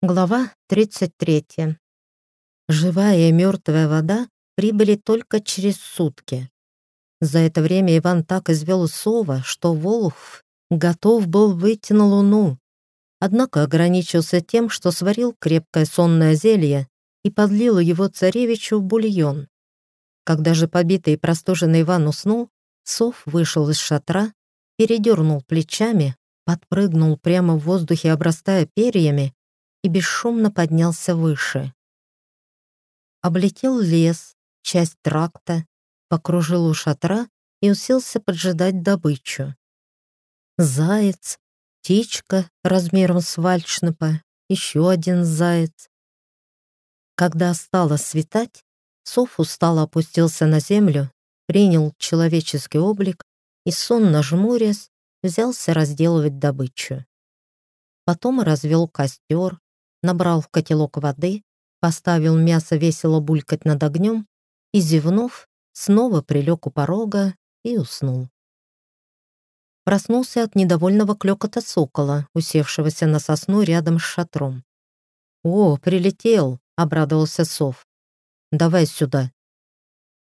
Глава 33. Живая и мертвая вода прибыли только через сутки. За это время Иван так извел сова, что Волхв готов был выйти на луну, однако ограничился тем, что сварил крепкое сонное зелье и подлил его царевичу в бульон. Когда же побитый и простуженный Иван уснул, сов вышел из шатра, передернул плечами, подпрыгнул прямо в воздухе, обрастая перьями, и бесшумно поднялся выше. Облетел лес, часть тракта, покружил у шатра и уселся поджидать добычу. Заяц, птичка размером с вальшнепа, еще один заяц. Когда стало светать, Сов устало опустился на землю, принял человеческий облик и, сонно жмурясь, взялся разделывать добычу. Потом развел костер, набрал в котелок воды, поставил мясо весело булькать над огнем и, зевнув, снова прилег у порога и уснул. Проснулся от недовольного клёкота сокола, усевшегося на сосну рядом с шатром. «О, прилетел!» — обрадовался сов. «Давай сюда».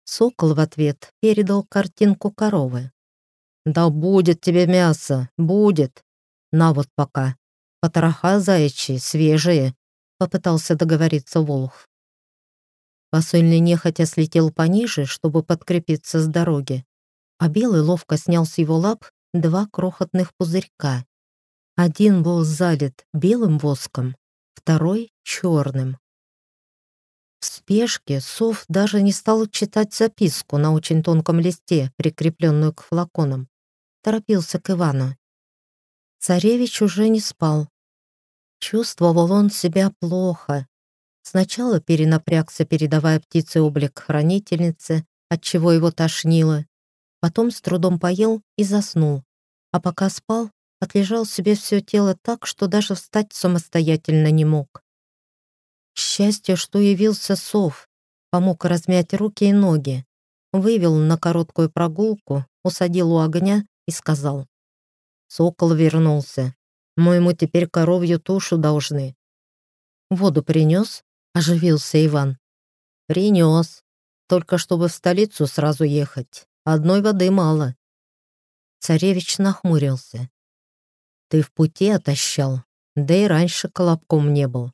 Сокол в ответ передал картинку коровы. «Да будет тебе мясо, будет. На вот пока». Потроха заячьи, свежие», — попытался договориться Волх. Посыльный нехотя слетел пониже, чтобы подкрепиться с дороги, а Белый ловко снял с его лап два крохотных пузырька. Один был залит белым воском, второй — черным. В спешке Сов даже не стал читать записку на очень тонком листе, прикрепленную к флаконам. Торопился к Ивану. Царевич уже не спал. Чувствовал он себя плохо. Сначала перенапрягся, передавая птице облик хранительницы, отчего его тошнило. Потом с трудом поел и заснул. А пока спал, отлежал себе все тело так, что даже встать самостоятельно не мог. Счастье, что явился сов, помог размять руки и ноги, вывел на короткую прогулку, усадил у огня и сказал Сокол вернулся. Мы ему теперь коровью тушу должны. Воду принес? Оживился Иван. Принес. Только чтобы в столицу сразу ехать. Одной воды мало. Царевич нахмурился. Ты в пути отощал, да и раньше колобком не был.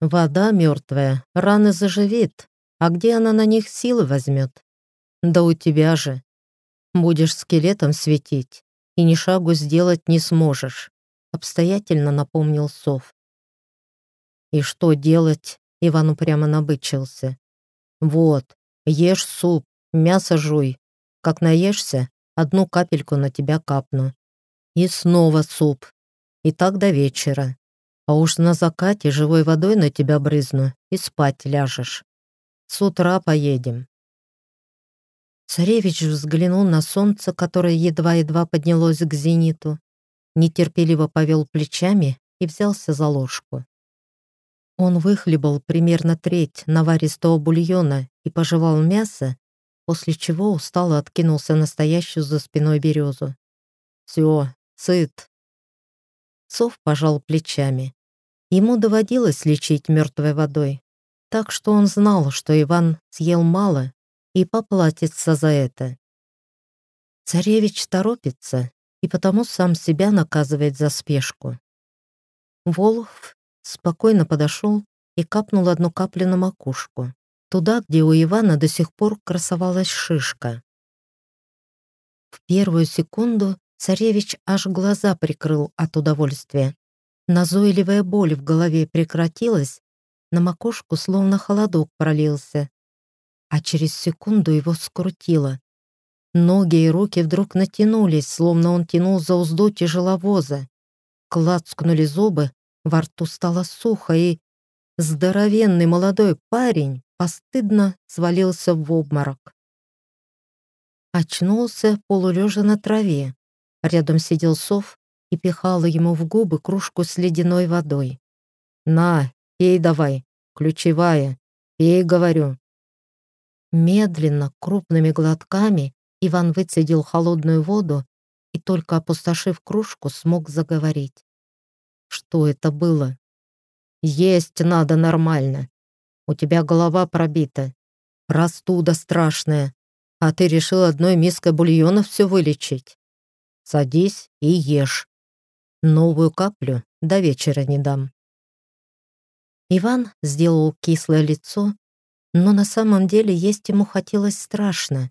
Вода мертвая, раны заживит, а где она на них силы возьмет? Да у тебя же. Будешь скелетом светить, и ни шагу сделать не сможешь», — обстоятельно напомнил Сов. «И что делать?» — Иван упрямо набычился. «Вот, ешь суп, мясо жуй. Как наешься, одну капельку на тебя капну. И снова суп. И так до вечера. А уж на закате живой водой на тебя брызну и спать ляжешь. С утра поедем. Царевич взглянул на солнце, которое едва-едва поднялось к зениту, нетерпеливо повел плечами и взялся за ложку. Он выхлебал примерно треть наваристого бульона и пожевал мясо, после чего устало откинулся на стоящую за спиной березу. «Все, сыт». Сов пожал плечами. Ему доводилось лечить мертвой водой, так что он знал, что Иван съел мало и поплатится за это. Царевич торопится и потому сам себя наказывает за спешку. Волхв спокойно подошел и капнул одну каплю на макушку, туда, где у Ивана до сих пор красовалась шишка. В первую секунду царевич аж глаза прикрыл от удовольствия. Назойливая боль в голове прекратилась, на макушку словно холодок пролился, а через секунду его скрутило. Ноги и руки вдруг натянулись, словно он тянул за узду тяжеловоза. Клацкнули зубы, во рту стало сухо, и здоровенный молодой парень постыдно свалился в обморок. Очнулся полулежа на траве. Рядом сидел сов и пихала ему в губы кружку с ледяной водой. «На, пей давай, ключевая, пей, говорю». Медленно, крупными глотками Иван выцедил холодную воду и, только опустошив кружку, смог заговорить. Что это было? Есть надо нормально. У тебя голова пробита. Простуда страшная. А ты решил одной миской бульона все вылечить. Садись и ешь. Новую каплю до вечера не дам. Иван сделал кислое лицо, но на самом деле есть ему хотелось страшно.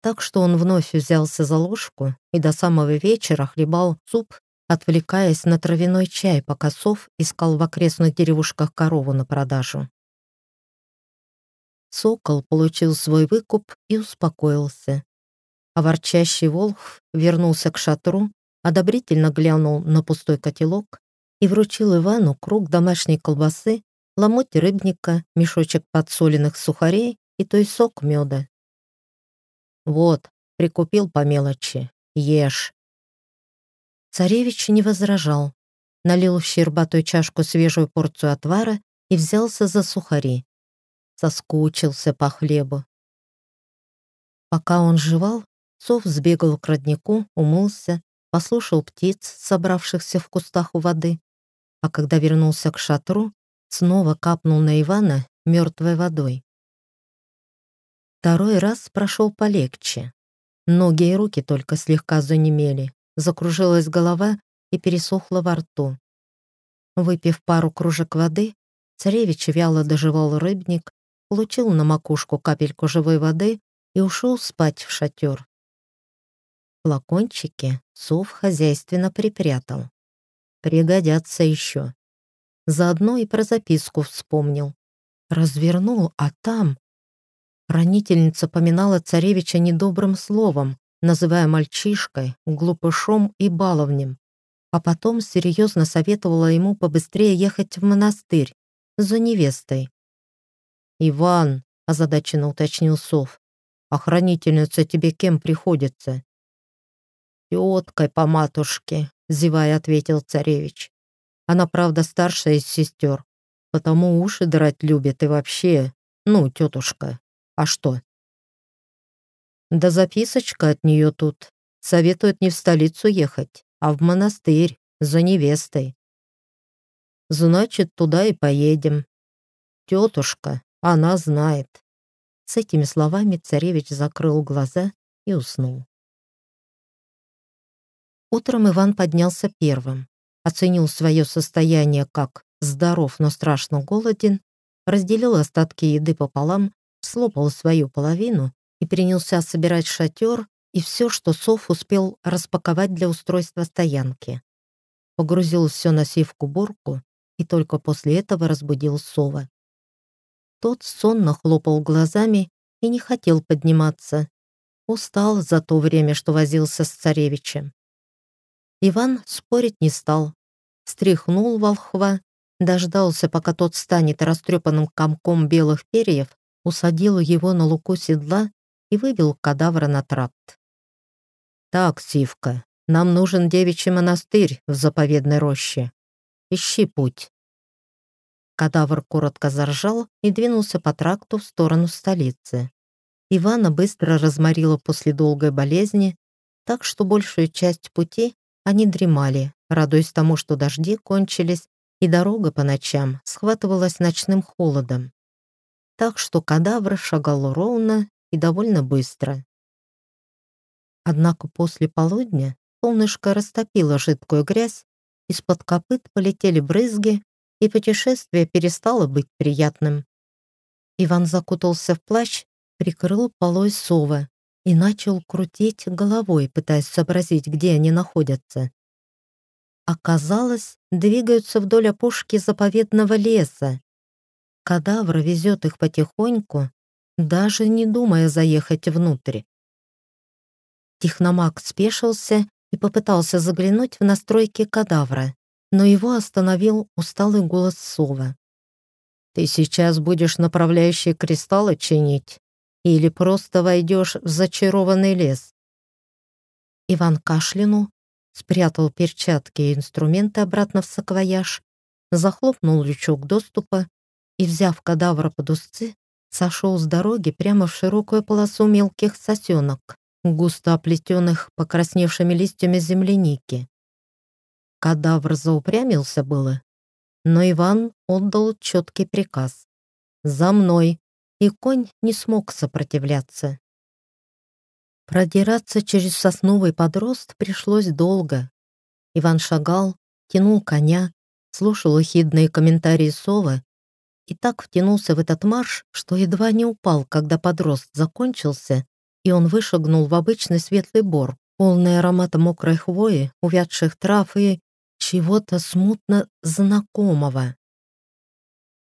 Так что он вновь взялся за ложку и до самого вечера хлебал суп, отвлекаясь на травяной чай, пока сов искал в окрестных деревушках корову на продажу. Сокол получил свой выкуп и успокоился. А ворчащий волх вернулся к шатру, одобрительно глянул на пустой котелок и вручил Ивану круг домашней колбасы, ломоть рыбника, мешочек подсоленных сухарей и той сок меда. «Вот, прикупил по мелочи. Ешь». Царевич не возражал, налил в щербатую чашку свежую порцию отвара и взялся за сухари. Соскучился по хлебу. Пока он жевал, Сов сбегал к роднику, умылся, послушал птиц, собравшихся в кустах у воды, а когда вернулся к шатру, снова капнул на Ивана мертвой водой. Второй раз прошел полегче. Ноги и руки только слегка занемели, закружилась голова и пересохла во рту. Выпив пару кружек воды, царевич вяло доживал рыбник, получил на макушку капельку живой воды и ушел спать в шатер. Флакончики сов хозяйственно припрятал. Пригодятся еще. Заодно и про записку вспомнил. Развернул, а там... Хранительница поминала царевича недобрым словом, называя мальчишкой, глупышом и баловнем, а потом серьезно советовала ему побыстрее ехать в монастырь за невестой. «Иван», — озадаченно уточнил Сов, «охранительница тебе кем приходится?» «Теткой по матушке», — зевая ответил царевич. «Она, правда, старшая из сестер, потому уши драть любит и вообще, ну, тетушка, а что? Да записочка от нее тут. Советует не в столицу ехать, а в монастырь за невестой. Значит, туда и поедем. Тетушка, она знает. С этими словами царевич закрыл глаза и уснул. Утром Иван поднялся первым, оценил свое состояние как здоров, но страшно голоден, разделил остатки еды пополам слопал свою половину и принялся собирать шатер и все, что Сов успел распаковать для устройства стоянки. Погрузил все на сивку-бурку и только после этого разбудил Сова. Тот сонно хлопал глазами и не хотел подниматься. Устал за то время, что возился с царевичем. Иван спорить не стал. Стряхнул волхва, дождался, пока тот станет растрепанным комком белых перьев, усадил его на луку седла и вывел кадавра на тракт. «Так, Сивка, нам нужен девичий монастырь в заповедной роще. Ищи путь». Кадавр коротко заржал и двинулся по тракту в сторону столицы. Ивана быстро разморила после долгой болезни, так что большую часть пути они дремали, радуясь тому, что дожди кончились, и дорога по ночам схватывалась ночным холодом так что кадавр шагал ровно и довольно быстро. Однако после полудня солнышко растопило жидкую грязь, из-под копыт полетели брызги, и путешествие перестало быть приятным. Иван закутался в плащ, прикрыл полой совы и начал крутить головой, пытаясь сообразить, где они находятся. Оказалось, двигаются вдоль опушки заповедного леса, Кадавр везет их потихоньку, даже не думая заехать внутрь. Техномаг спешился и попытался заглянуть в настройки кадавра, но его остановил усталый голос Сова. «Ты сейчас будешь направляющие кристаллы чинить или просто войдешь в зачарованный лес?» Иван кашлянул, спрятал перчатки и инструменты обратно в саквояж, захлопнул лючок доступа и, взяв кадавра под узцы, сошел с дороги прямо в широкую полосу мелких сосенок, густо оплетенных покрасневшими листьями земляники. Кадавр заупрямился было, но Иван отдал четкий приказ. «За мной!» И конь не смог сопротивляться. Продираться через сосновый подрост пришлось долго. Иван шагал, тянул коня, слушал ехидные комментарии совы и так втянулся в этот марш, что едва не упал, когда подрост закончился, и он вышагнул в обычный светлый бор, полный аромата мокрой хвои, увядших трав и чего-то смутно знакомого.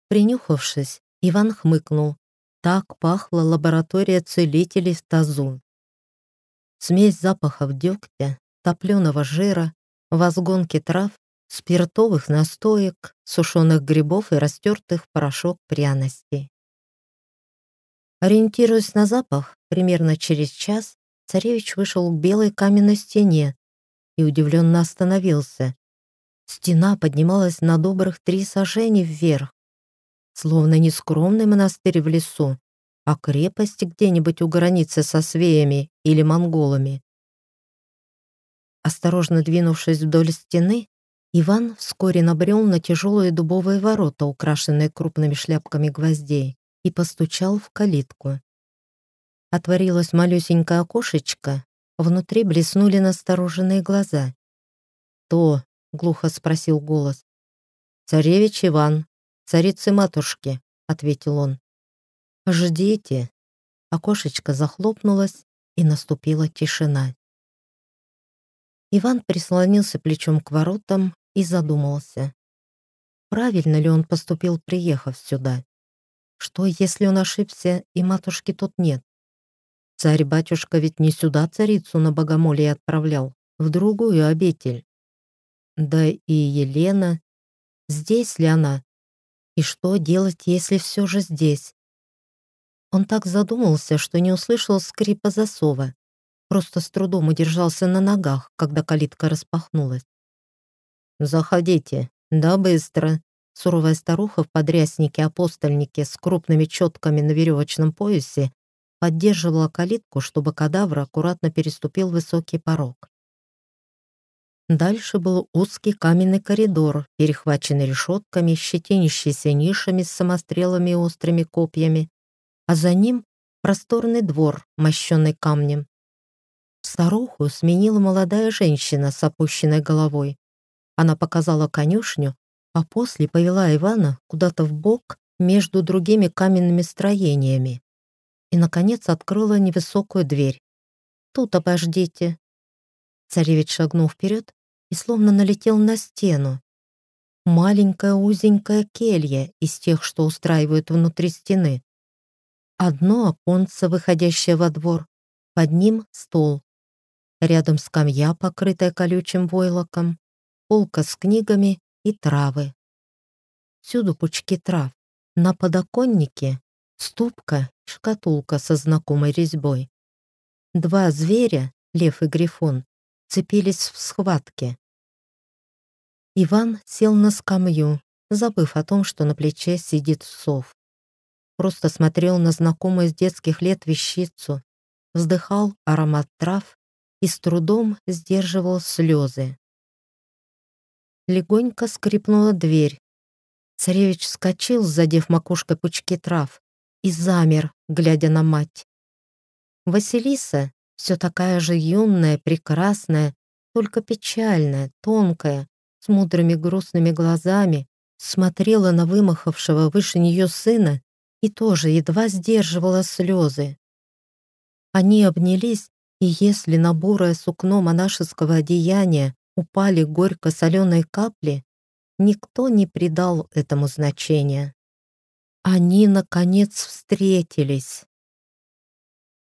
Принюхавшись, Иван хмыкнул. Так пахла лаборатория целителей в тазу. Смесь запахов дегтя, топленого жира, возгонки трав, спиртовых настоек, сушеных грибов и растертых порошок пряностей. Ориентируясь на запах, примерно через час царевич вышел к белой каменной стене и удивленно остановился. Стена поднималась на добрых три сажени вверх, словно не скромный монастырь в лесу, а крепость где-нибудь у границы со свеями или монголами. Осторожно двинувшись вдоль стены, Иван вскоре набрел на тяжелые дубовые ворота, украшенные крупными шляпками гвоздей, и постучал в калитку. Отворилось малюсенькое окошечко, внутри блеснули настороженные глаза. «То?» — глухо спросил голос. «Царевич Иван, царицы-матушки», — ответил он. «Ждите». Окошечко захлопнулось, и наступила тишина. Иван прислонился плечом к воротам и задумался. Правильно ли он поступил, приехав сюда? Что, если он ошибся, и матушки тут нет? Царь-батюшка ведь не сюда царицу на богомолие отправлял, в другую обитель. Да и Елена, здесь ли она? И что делать, если все же здесь? Он так задумался, что не услышал скрипа засова. Просто с трудом удержался на ногах, когда калитка распахнулась. «Заходите, да быстро!» Суровая старуха в подряснике-апостольнике с крупными четками на веревочном поясе поддерживала калитку, чтобы кадавр аккуратно переступил высокий порог. Дальше был узкий каменный коридор, перехваченный решетками, щетинящийся нишами с самострелами и острыми копьями, а за ним просторный двор, мощенный камнем. Старуху сменила молодая женщина с опущенной головой. Она показала конюшню, а после повела Ивана куда-то в бок между другими каменными строениями и, наконец, открыла невысокую дверь. «Тут обождите». Царевич шагнул вперед и словно налетел на стену. Маленькая узенькая келья из тех, что устраивают внутри стены. Одно оконце, выходящее во двор, под ним стол. Рядом скамья, покрытая колючим войлоком, полка с книгами и травы. Всюду пучки трав. На подоконнике ступка, шкатулка со знакомой резьбой. Два зверя, лев и грифон, цепились в схватке. Иван сел на скамью, забыв о том, что на плече сидит сов. Просто смотрел на знакомую с детских лет вещицу, вздыхал аромат трав и с трудом сдерживал слезы. Легонько скрипнула дверь. Царевич вскочил, задев макушкой пучки трав, и замер, глядя на мать. Василиса, все такая же юная, прекрасная, только печальная, тонкая, с мудрыми грустными глазами, смотрела на вымахавшего выше нее сына и тоже едва сдерживала слезы. Они обнялись и если на бурое сукно монашеского одеяния упали горько-соленые капли, никто не придал этому значения. Они, наконец, встретились.